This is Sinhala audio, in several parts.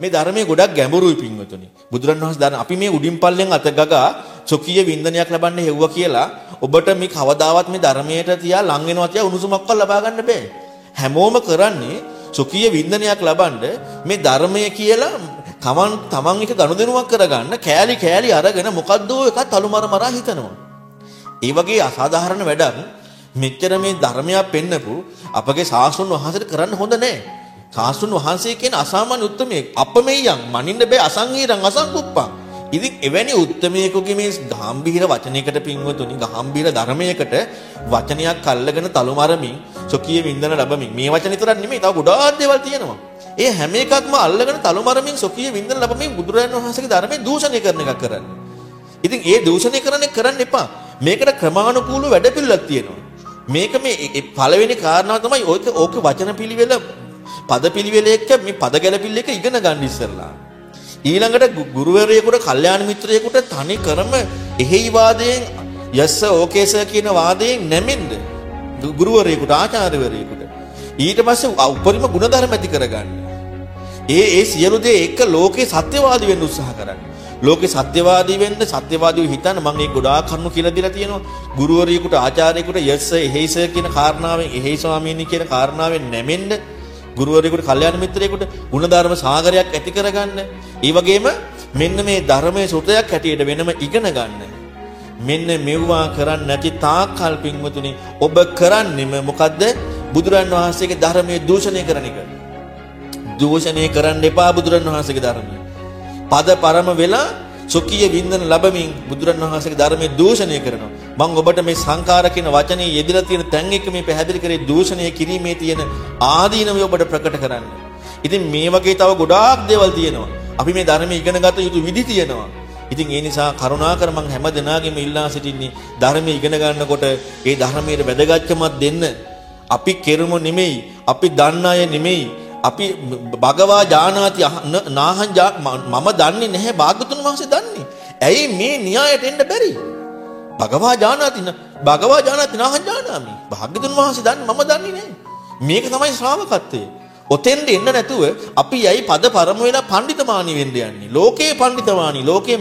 මේ ධර්මයේ ගොඩක් ගැඹුරුයි පින්වතුනි. බුදුරණවහන්සේ දාන අපි මේ උඩින් පල්ලෙන් අත ගගා සොකීය වින්දනයක් ලබන්න හෙව්වා කියලා ඔබට මේ කවදාවත් මේ ධර්මයට තියා ලං වෙනවා තියා උණුසුමක්වත් ලබා ගන්න බෑ. හැමෝම කරන්නේ සොකීය වින්දනයක් ලබන්න මේ ධර්මය කියලා තමන් තමන් එක ගනුදෙනුවක් කරගන්න කෑලි කෑලි අරගෙන මොකද්ද එකක් තලුමර මරා හිතනවා. ඒ වගේ අසාධාරණ වැඩක් මෙච්චර මේ ධර්මයක් පෙන්නපු අපගේ සාසුන් වහන්සේට කරන්න හොඳ නැහැ. සාසුන් වහන්සේ කියන අසාමාන්‍ය උත්මයෙක් අපමෙයන් මනින්න බෑ අසංහීරං අසංකුප්පං. ඉතින් එවැනි උත්මයෙකුගේ මේ ගාම්භීර වචනයකට පින්වතුනි ගාම්භීර ධර්මයකට වචනයක් අල්ලගෙන තලුමරමින් සොකී වින්දන ලැබමින් මේ වචන විතරක් නෙමෙයි තව ගොඩාක් දේවල් තියෙනවා. ඒ හැම එකක්ම අල්ලගෙන තලුමරමින් සොකී වින්දන ලැබමින් බුදුරජාණන් වහන්සේගේ ධර්මයේ දූෂණය කරන එකක් කරන්නේ. ඉතින් ඒ දූෂණය කරන්නේ කරන්න එපා. මේකට ක්‍රමානුකූල වැඩපිළිවෙලක් තියෙනවා. මේක මේ පළවෙනි කාරණාව තමයි ඕක ඕක වචන පිළිවෙල පද පිළිවෙල එක්ක මේ පද ගැලපිල්ල එක ඉගෙන ගන්න ඉස්සරලා. ඊළඟට ගුරුවරයෙකුට, කල්යාණ මිත්‍රයෙකුට තනි කරම එහෙයි වාදයෙන් යස්ස ඕකේස කියන වාදයෙන් නැමෙන්න. ගුරුවරයෙකුට, ආචාර්යවරයෙකුට. ඊට පස්සේ උපරිම ගුණධර්ම ඇති කරගන්න. ඒ ඒ සියලු දේ එක්ක ලෝකේ සත්‍යවාදී වෙන්න උත්සාහ කරන්න. ලෝකේ සත්‍යවාදී වෙන්න සත්‍යවාදීව හිතන්න මම මේ ගොඩාක් කරුණු කියලා දීලා තියෙනවා. ගුරුවරයෙකුට ආචාර්යෙකුට යස්ස එහෙයිස කියන කාරණාවෙන් එහෙයි ස්වාමීනි කියන කාරණාවෙන් නැමෙන්න ගුරුවරයෙකුට කල්යාණ මිත්‍රයෙකුට ಗುಣධර්ම සාගරයක් ඇති කරගන්න. ඒ වගේම මෙන්න මේ ධර්මයේ සුතයක් හැටියට වෙනම ඉගෙන ගන්න. මෙන්න මෙව්වා කරන්නේ නැති තාක්කල් පින්වතුනි ඔබ කරන්නෙම මොකද්ද? බුදුරන් වහන්සේගේ ධර්මයේ දූෂණය කරන එක. දූෂණය කරන්න එපා බුදුරන් වහන්සේගේ ධර්මයේ. පද පරම වෙලා සොකීය වින්දන ලැබමින් බුදුරන් වහන්සේගේ ධර්මයේ දූෂණය කරනවා. මම ඔබට මේ සංඛාර කියන වචනේ යෙදලා තියෙන තැන් එක මේ පැහැදිලි කරේ දූෂණය කිරීමේ තියෙන ආදීනවය ඔබට ප්‍රකට කරන්න. ඉතින් මේ වගේ තව ගොඩාක් දේවල් තියෙනවා. අපි මේ ධර්මයේ ඉගෙන ගත යුතු විදි තියෙනවා. ඉතින් ඒ නිසා කරුණාකර මම හැම දිනාගෙම ඉල්ලා සිටින්නේ ධර්මයේ ඉගෙන ගන්නකොට ඒ ධර්මයේ වැදගත්කමක් දෙන්න. අපි කෙරුම නෙමෙයි, අපි දන්න අය නෙමෙයි, අපි භගවා ජානාති නාහං මම දන්නේ නැහැ භාගතුන් වහන්සේ දන්නේ. ඇයි මේ න්‍යායට එන්න බැරි? භගවා ජානාති භගවා ජානාති නාහං ජානාමි. භාගතුන් වහන්සේ දන්නේ මම දන්නේ නැහැ. මේක තමයි ශ්‍රාවකත්වය. ඔතෙන්ද එන්න නැතුව අපි යයි පද පරම වෙලා පඬිතමානි වෙන්න යන්නේ. ලෝකේ පඬිතමානි, ලෝකේ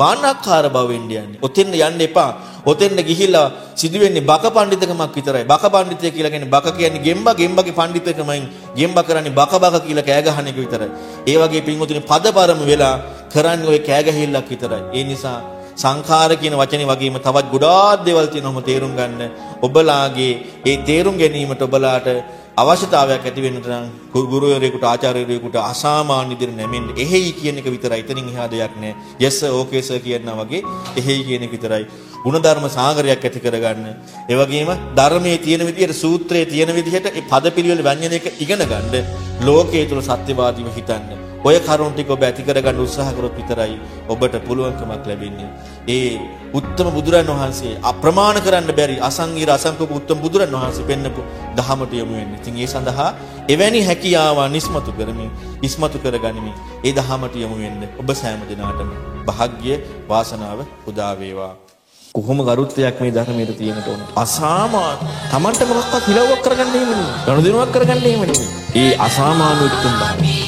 මානක්කාර බව වෙන්න යන්නේ. ඔතෙන් යන්න එපා. ඔතෙන්ද ගිහිල්ලා සිදුවෙන්නේ බක පඬිතකමක් විතරයි. බක පඬිතය කියලා කියන්නේ බක කියන්නේ ගෙම්බා ගෙම්බගේ පඬිතකමෙන් ගෙම්බා කරන්නේ බක බක කියලා කෑ ගහන එක විතරයි. ඒ වගේ පින්වතුනි පදපරම වෙලා කරන්නේ ওই කෑ ගැහිල්ලක් විතරයි. ඒ නිසා සංඛාර කියන වචනේ වගේම තවත් ගොඩාක් දේවල් තියෙනවම තේරුම් ගන්න. ඔබලාගේ ඒ තේරුම් ගැනීමට ඔබලාට අවශ්‍යතාවයක් ඇති වෙන්නට නම් ගුරුවරයෙකුට ආචාර්යවරයෙකුට අසාමාන්‍ය විදිහට නැමෙන්න එහෙයි කියන එක විතරයි. එතනින් එහා දෙයක් නැහැ. yes sir okay sir කියනවා වගේ එහෙයි කියන එක විතරයි. ಗುಣධර්ම සාගරයක් ඇති කරගන්න. ඒ වගේම ධර්මයේ තියෙන විදිහට සූත්‍රයේ තියෙන විදිහට ඒ පදපිළිවෙල ව්‍යංජනයක ඉගෙන ගන්න. ලෝකයේ තුල සත්‍යවාදීව හිතන්න. ඔය කරුණ ටික ඔබ ඇති කරගන්න උත්සාහ කරොත් විතරයි ඔබට පුළුවන්කමක් ලැබෙන්නේ. ඒ උත්තම බුදුරන් වහන්සේ අප්‍රමාණ කරන්න බැරි අසංගීර අසංකෝප උත්තම බුදුරන් වහන්සේ පෙන්නපු දහමට යොමු වෙන්නේ. ඉතින් ඒ සඳහා එවැනි හැකියාවන් ඉස්මතු කරමින් ඉස්මතු කරගනිමින් ඒ දහමට යොමු වෙන්න ඔබ සෑම දිනාටම භාග්‍ය වාසනාව උදා වේවා. කොහොම ගරුත්වයක් මේ ධර්මයට තියෙනට ඕන. අසාමාන්‍ය. Tamanට මොකක්වත් හිලව්වක් කරගන්න එහෙම නෙමෙයි. ගනුදෙනුවක් කරගන්න එහෙම නෙමෙයි. ඒ අසාමාන්‍ය උත්තුම් බව.